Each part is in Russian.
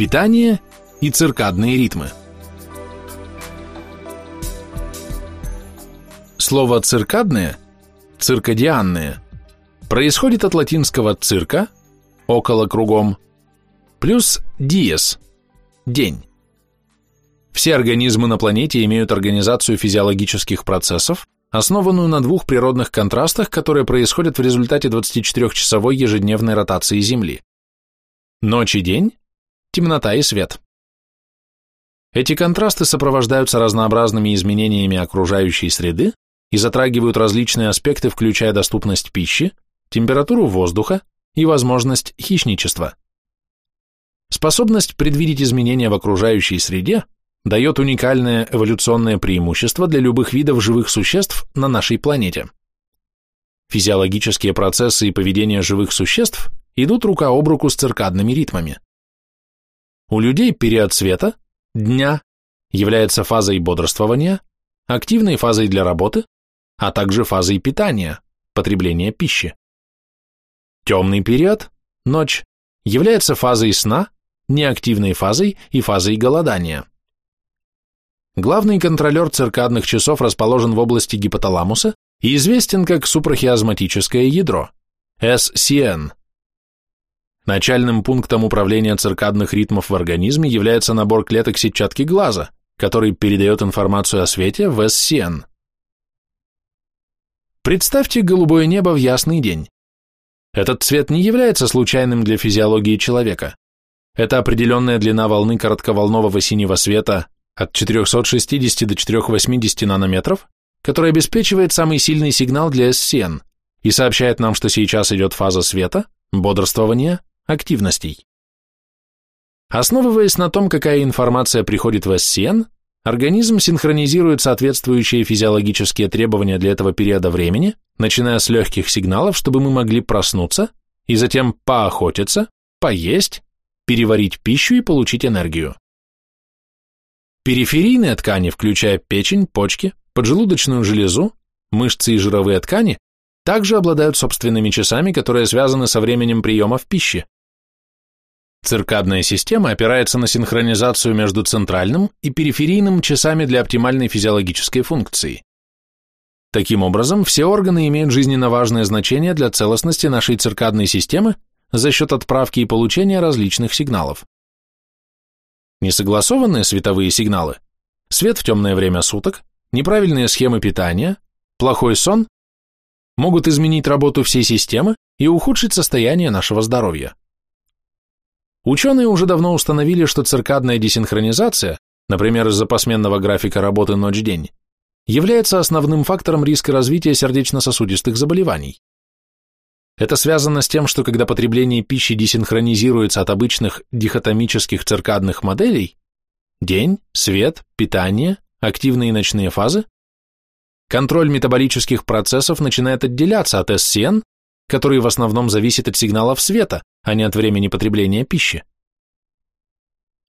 Питание и циркадные ритмы. Слово «циркадные» – «циркадианные» происходит от латинского «цирка» – «около кругом», плюс «диес» – «день». Все организмы на планете имеют организацию физиологических процессов, основанную на двух природных контрастах, которые происходят в результате 24-часовой ежедневной ротации Земли. Ночь и день, темнота и свет. Эти контрасты сопровождаются разнообразными изменениями окружающей среды и затрагивают различные аспекты, включая доступность пищи, температуру воздуха и возможность хищничества. Способность предвидеть изменения в окружающей среде дает уникальное эволюционное преимущество для любых видов живых существ на нашей планете. Физиологические процессы и поведение живых существ идут рука об руку с циркадными ритмами. У людей период света, дня, является фазой бодрствования, активной фазой для работы, а также фазой питания, потребления пищи. Темный период, ночь, является фазой сна, неактивной фазой и фазой голодания. Главный контролер циркадных часов расположен в области гипоталамуса и известен как супрахиазматическое ядро, SCN. Начальным пунктом управления циркадных ритмов в организме является набор клеток сетчатки глаза, который передает информацию о свете в SCN. Представьте голубое небо в ясный день. Этот цвет не является случайным для физиологии человека. Это определенная длина волны коротковолнового синего света от 460 до 480 нанометров, который обеспечивает самый сильный сигнал для SCN и сообщает нам, что сейчас идет фаза света, бодрствования, активностей. Основываясь на том, какая информация приходит в SCN, организм синхронизирует соответствующие физиологические требования для этого периода времени, начиная с легких сигналов, чтобы мы могли проснуться и затем поохотиться, поесть, переварить пищу и получить энергию. Периферийные ткани, включая печень, почки, поджелудочную железу, мышцы и жировые ткани, также обладают собственными часами, которые связаны со временем приемов пищи. Циркадная система опирается на синхронизацию между центральным и периферийным часами для оптимальной физиологической функции. Таким образом, все органы имеют жизненно важное значение для целостности нашей циркадной системы за счет отправки и получения различных сигналов. Несогласованные световые сигналы, свет в темное время суток, неправильные схемы питания, плохой сон могут изменить работу всей системы и ухудшить состояние нашего здоровья. Ученые уже давно установили, что циркадная десинхронизация, например, из-за посменного графика работы ночь-день, является основным фактором риска развития сердечно-сосудистых заболеваний. Это связано с тем, что когда потребление пищи десинхронизируется от обычных дихотомических циркадных моделей – день, свет, питание, активные ночные фазы – контроль метаболических процессов начинает отделяться от SCN, который в основном зависит от сигналов света, а не от времени потребления пищи.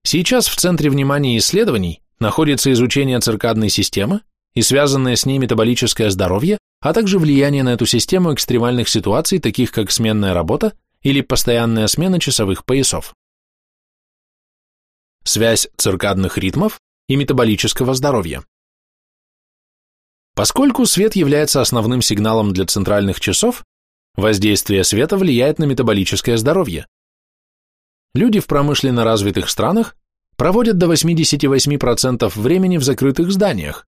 Сейчас в центре внимания исследований находится изучение циркадной системы и связанное с ней метаболическое здоровье, а также влияние на эту систему экстремальных ситуаций, таких как сменная работа или постоянная смена часовых поясов. Связь циркадных ритмов и метаболического здоровья. Поскольку свет является основным сигналом для центральных часов, воздействие света влияет на метаболическое здоровье. Люди в промышленно развитых странах проводят до 88% времени в закрытых зданиях,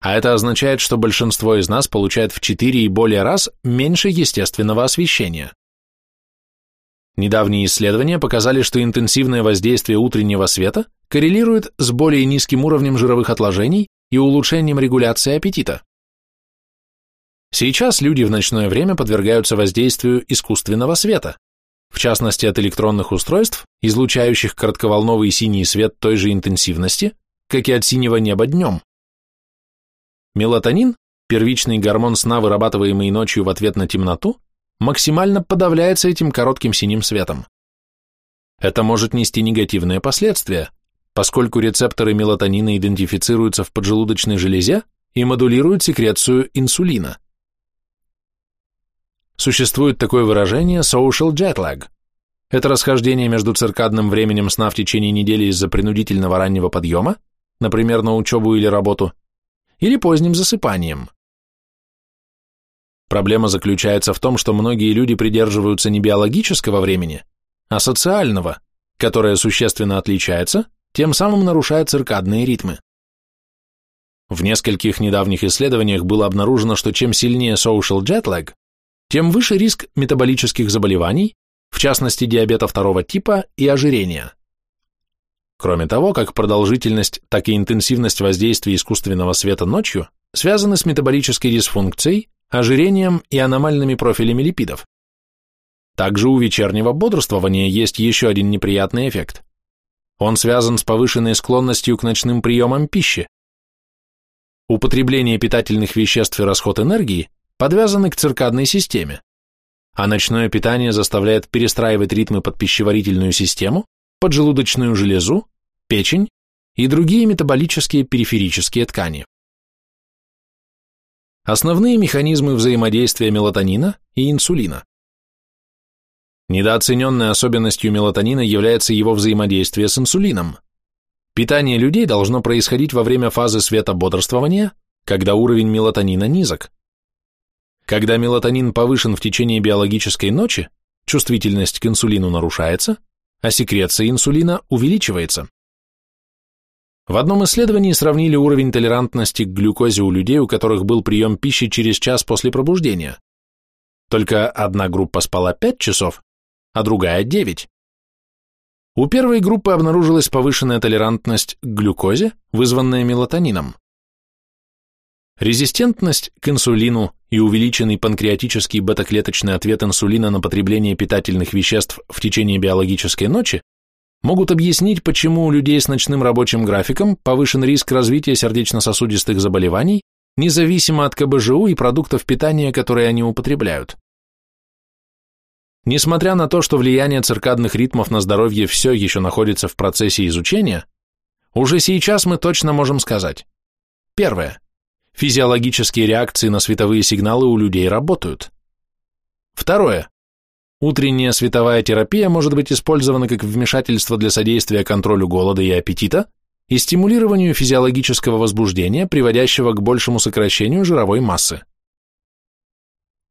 а это означает, что большинство из нас получает в 4 и более раз меньше естественного освещения. Недавние исследования показали, что интенсивное воздействие утреннего света коррелирует с более низким уровнем жировых отложений и улучшением регуляции аппетита. Сейчас люди в ночное время подвергаются воздействию искусственного света, в частности от электронных устройств, излучающих коротковолновый синий свет той же интенсивности, как и от синего неба днем. Мелатонин, первичный гормон сна, вырабатываемый ночью в ответ на темноту, максимально подавляется этим коротким синим светом. Это может нести негативные последствия, поскольку рецепторы мелатонина идентифицируются в поджелудочной железе и модулируют секрецию инсулина. Существует такое выражение social jet lag. Это расхождение между циркадным временем сна в течение недели из-за принудительного раннего подъема, например, на учебу или работу, или поздним засыпанием. Проблема заключается в том, что многие люди придерживаются не биологического времени, а социального, которое существенно отличается, тем самым нарушая циркадные ритмы. В нескольких недавних исследованиях было обнаружено, что чем сильнее social jet lag, тем выше риск метаболических заболеваний, в частности диабета второго типа и ожирения. Кроме того, как продолжительность, так и интенсивность воздействия искусственного света ночью связаны с метаболической дисфункцией, ожирением и аномальными профилями липидов. Также у вечернего бодрствования есть еще один неприятный эффект. Он связан с повышенной склонностью к ночным приемам пищи, Употребление питательных веществ и расход энергии подвязаны к циркадной системе, а ночное питание заставляет перестраивать ритмы под пищеварительную систему, поджелудочную железу, печень и другие метаболические периферические ткани. Основные механизмы взаимодействия мелатонина и инсулина. Недооцененной особенностью мелатонина является его взаимодействие с инсулином. Питание людей должно происходить во время фазы света-бодрствования, когда уровень мелатонина низок. Когда мелатонин повышен в течение биологической ночи, чувствительность к инсулину нарушается, а секреция инсулина увеличивается. В одном исследовании сравнили уровень толерантности к глюкозе у людей, у которых был прием пищи через час после пробуждения. Только одна группа спала 5 часов, а другая 9. У первой группы обнаружилась повышенная толерантность к глюкозе, вызванная мелатонином. Резистентность к инсулину и увеличенный панкреатический бета-клеточный ответ инсулина на потребление питательных веществ в течение биологической ночи могут объяснить, почему у людей с ночным рабочим графиком повышен риск развития сердечно-сосудистых заболеваний, независимо от КБЖУ и продуктов питания, которые они употребляют. Несмотря на то, что влияние циркадных ритмов на здоровье все еще находится в процессе изучения, уже сейчас мы точно можем сказать. Первое. Физиологические реакции на световые сигналы у людей работают. Второе. Утренняя световая терапия может быть использована как вмешательство для содействия контролю голода и аппетита и стимулированию физиологического возбуждения, приводящего к большему сокращению жировой массы.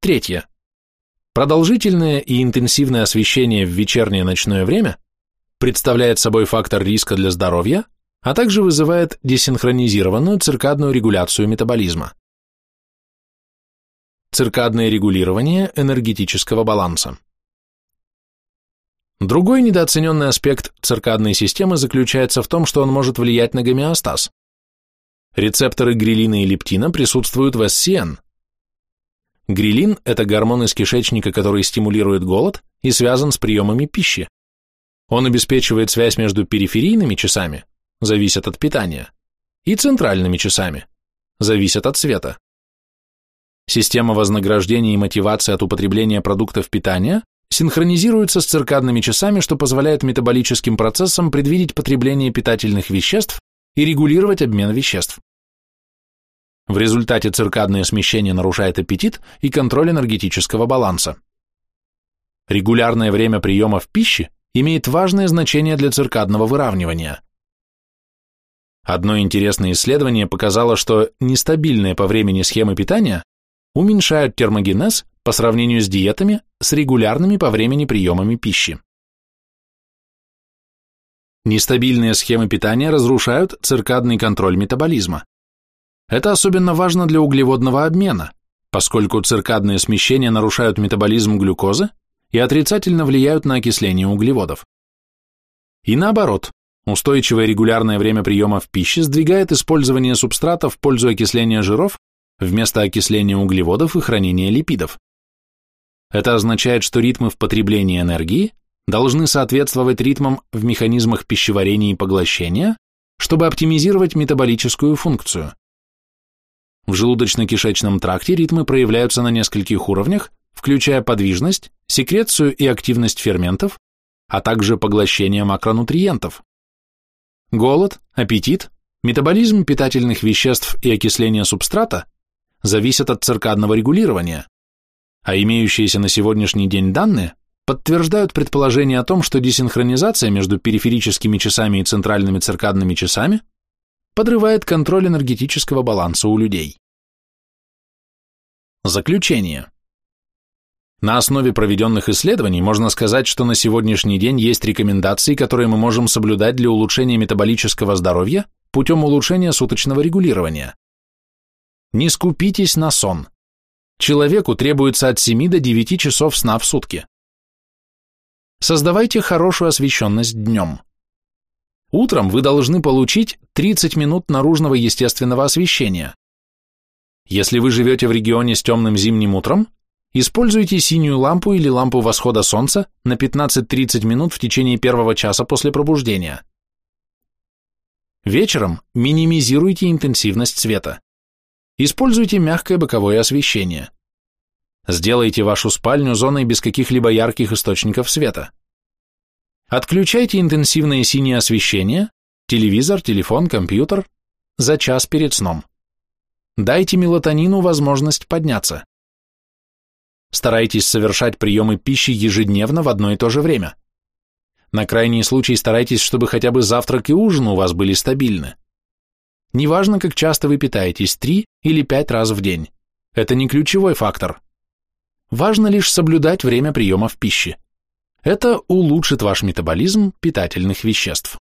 Третье. Продолжительное и интенсивное освещение в вечернее ночное время представляет собой фактор риска для здоровья, а также вызывает десинхронизированную циркадную регуляцию метаболизма. Циркадное регулирование энергетического баланса. Другой недооцененный аспект циркадной системы заключается в том, что он может влиять на гомеостаз. Рецепторы грилина и лептина присутствуют в SCN, Грилин – это гормон из кишечника, который стимулирует голод и связан с приемами пищи. Он обеспечивает связь между периферийными часами, зависит от питания, и центральными часами, зависит от света. Система вознаграждения и мотивации от употребления продуктов питания синхронизируется с циркадными часами, что позволяет метаболическим процессам предвидеть потребление питательных веществ и регулировать обмен веществ. В результате циркадное смещение нарушает аппетит и контроль энергетического баланса. Регулярное время приемов пищи имеет важное значение для циркадного выравнивания. Одно интересное исследование показало, что нестабильные по времени схемы питания уменьшают термогенез по сравнению с диетами с регулярными по времени приемами пищи. Нестабильные схемы питания разрушают циркадный контроль метаболизма. Это особенно важно для углеводного обмена, поскольку циркадные смещения нарушают метаболизм глюкозы и отрицательно влияют на окисление углеводов. И наоборот, устойчивое регулярное время приема в пище сдвигает использование субстрата в пользу окисления жиров вместо окисления углеводов и хранения липидов. Это означает, что ритмы в потреблении энергии должны соответствовать ритмам в механизмах пищеварения и поглощения, чтобы оптимизировать метаболическую функцию. В желудочно-кишечном тракте ритмы проявляются на нескольких уровнях, включая подвижность, секрецию и активность ферментов, а также поглощение макронутриентов. Голод, аппетит, метаболизм питательных веществ и окисление субстрата зависят от циркадного регулирования, а имеющиеся на сегодняшний день данные подтверждают предположение о том, что десинхронизация между периферическими часами и центральными циркадными часами подрывает контроль энергетического баланса у людей. Заключение. На основе проведенных исследований можно сказать, что на сегодняшний день есть рекомендации, которые мы можем соблюдать для улучшения метаболического здоровья путем улучшения суточного регулирования. Не скупитесь на сон. Человеку требуется от 7 до 9 часов сна в сутки. Создавайте хорошую освещенность днем. Утром вы должны получить 30 минут наружного естественного освещения. Если вы живете в регионе с темным зимним утром, используйте синюю лампу или лампу восхода солнца на 15-30 минут в течение первого часа после пробуждения. Вечером минимизируйте интенсивность света. Используйте мягкое боковое освещение. Сделайте вашу спальню зоной без каких-либо ярких источников света. Отключайте интенсивное синее освещение, телевизор, телефон, компьютер за час перед сном. Дайте мелатонину возможность подняться. Старайтесь совершать приемы пищи ежедневно в одно и то же время. На крайний случай старайтесь, чтобы хотя бы завтрак и ужин у вас были стабильны. Неважно, как часто вы питаетесь, три или пять раз в день. Это не ключевой фактор. Важно лишь соблюдать время приемов пищи. Это улучшит ваш метаболизм питательных веществ.